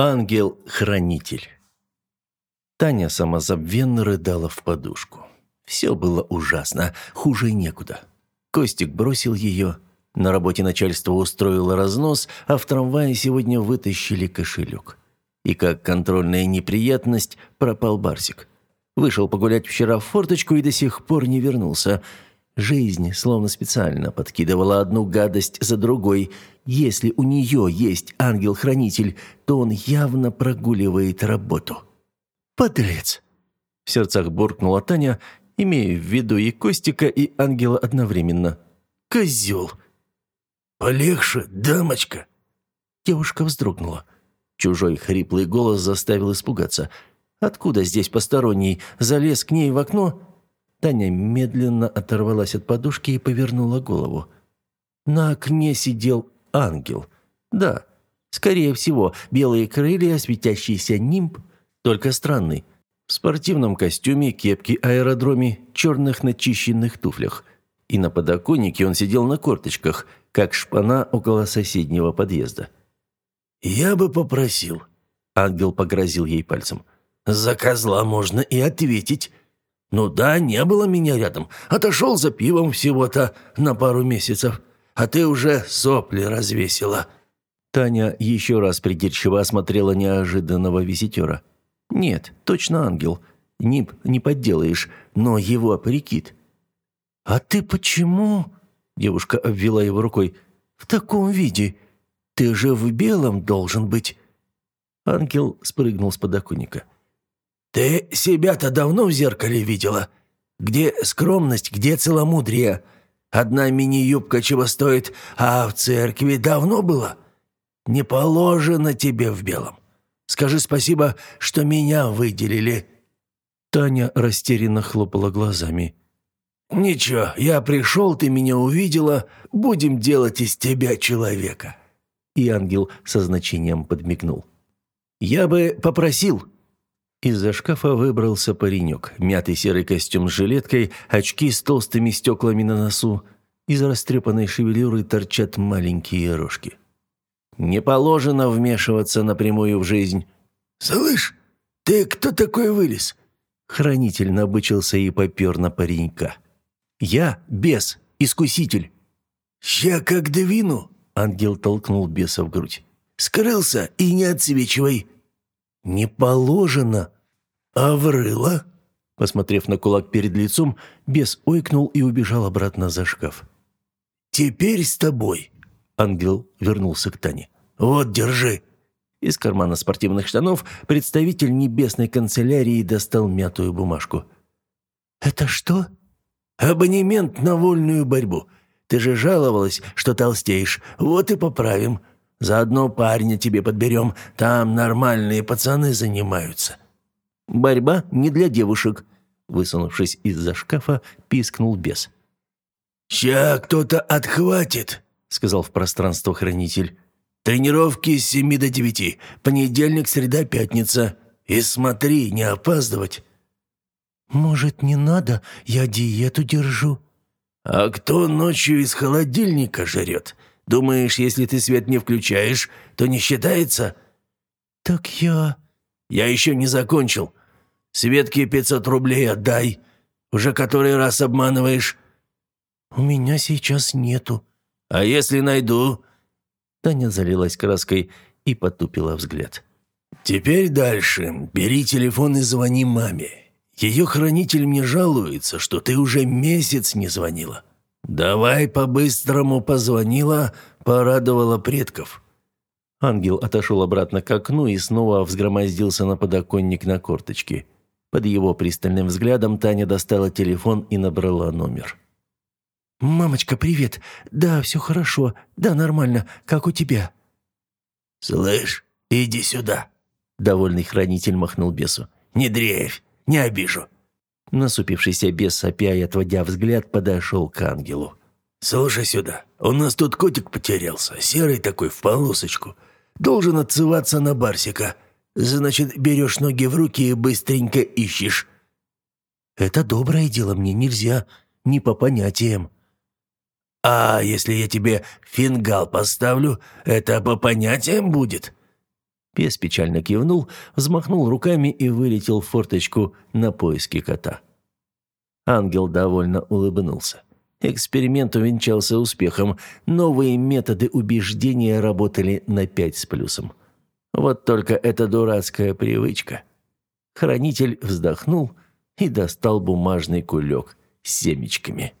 Ангел-хранитель. Таня самозабвенно рыдала в подушку. Все было ужасно, хуже некуда. Костик бросил ее. На работе начальство устроило разнос, а в трамвае сегодня вытащили кошелек. И как контрольная неприятность пропал Барсик. Вышел погулять вчера в форточку и до сих пор не вернулся – Жизнь словно специально подкидывала одну гадость за другой. Если у нее есть ангел-хранитель, то он явно прогуливает работу. «Подлец!» В сердцах буркнула Таня, имея в виду и Костика, и ангела одновременно. «Козел!» «Полегче, дамочка!» Девушка вздрогнула. Чужой хриплый голос заставил испугаться. «Откуда здесь посторонний? Залез к ней в окно?» Таня медленно оторвалась от подушки и повернула голову. На окне сидел ангел. Да, скорее всего, белые крылья, светящийся нимб, только странный. В спортивном костюме, кепке аэродроме, черных начищенных туфлях. И на подоконнике он сидел на корточках, как шпана около соседнего подъезда. «Я бы попросил», — ангел погрозил ей пальцем. «За козла можно и ответить. «Ну да, не было меня рядом. Отошел за пивом всего-то на пару месяцев. А ты уже сопли развесила». Таня еще раз придирчиво осмотрела неожиданного визитера. «Нет, точно ангел. Нип не подделаешь, но его прикид». «А ты почему?» – девушка обвела его рукой. «В таком виде. Ты же в белом должен быть». Ангел спрыгнул с подоконника. «Ты себя-то давно в зеркале видела? Где скромность, где целомудрие? Одна мини-юбка чего стоит, а в церкви давно было? Не положено тебе в белом. Скажи спасибо, что меня выделили». Таня растерянно хлопала глазами. «Ничего, я пришел, ты меня увидела, будем делать из тебя человека». И ангел со значением подмигнул. «Я бы попросил», из-за шкафа выбрался паренек. Мятый серый костюм с жилеткой, очки с толстыми стеклами на носу. Из растрепанной шевелюры торчат маленькие рожки. Не положено вмешиваться напрямую в жизнь. «Слышь, ты кто такой вылез?» Хранитель набычился и попер на паренька. «Я бес, искуситель». «Ща как двину!» — ангел толкнул беса в грудь. «Скрылся и не отсвечивай!» «Не положено!» «А врыло?» Посмотрев на кулак перед лицом, бес ойкнул и убежал обратно за шкаф. «Теперь с тобой!» Ангел вернулся к Тане. «Вот, держи!» Из кармана спортивных штанов представитель небесной канцелярии достал мятую бумажку. «Это что?» «Абонемент на вольную борьбу. Ты же жаловалась, что толстеешь. Вот и поправим. Заодно парня тебе подберем, там нормальные пацаны занимаются». «Борьба не для девушек», — высунувшись из-за шкафа, пискнул бес. «Ща кто-то отхватит», — сказал в пространство хранитель. «Тренировки с семи до девяти, понедельник, среда, пятница. И смотри, не опаздывать». «Может, не надо? Я диету держу». «А кто ночью из холодильника жрет? Думаешь, если ты свет не включаешь, то не считается?» «Так я...» «Я еще не закончил. Светке пятьсот рублей отдай. Уже который раз обманываешь». «У меня сейчас нету». «А если найду?» Таня залилась краской и потупила взгляд. «Теперь дальше. Бери телефон и звони маме. Ее хранитель мне жалуется, что ты уже месяц не звонила. «Давай по-быстрому позвонила, порадовала предков». Ангел отошел обратно к окну и снова взгромоздился на подоконник на корточки. Под его пристальным взглядом Таня достала телефон и набрала номер. «Мамочка, привет. Да, все хорошо. Да, нормально. Как у тебя?» «Слышь, иди сюда», — довольный хранитель махнул бесу. «Не дрейфь, не обижу. Насупившийся бес, сопя и отводя взгляд, подошел к ангелу. «Слушай сюда, у нас тут котик потерялся, серый такой, в полосочку. Должен отзываться на Барсика. Значит, берешь ноги в руки и быстренько ищешь». «Это доброе дело, мне нельзя, не по понятиям». «А если я тебе фингал поставлю, это по понятиям будет?» Пес печально кивнул, взмахнул руками и вылетел в форточку на поиски кота. Ангел довольно улыбнулся. Эксперимент увенчался успехом. Новые методы убеждения работали на пять с плюсом. Вот только эта дурацкая привычка. Хранитель вздохнул и достал бумажный кулек с семечками.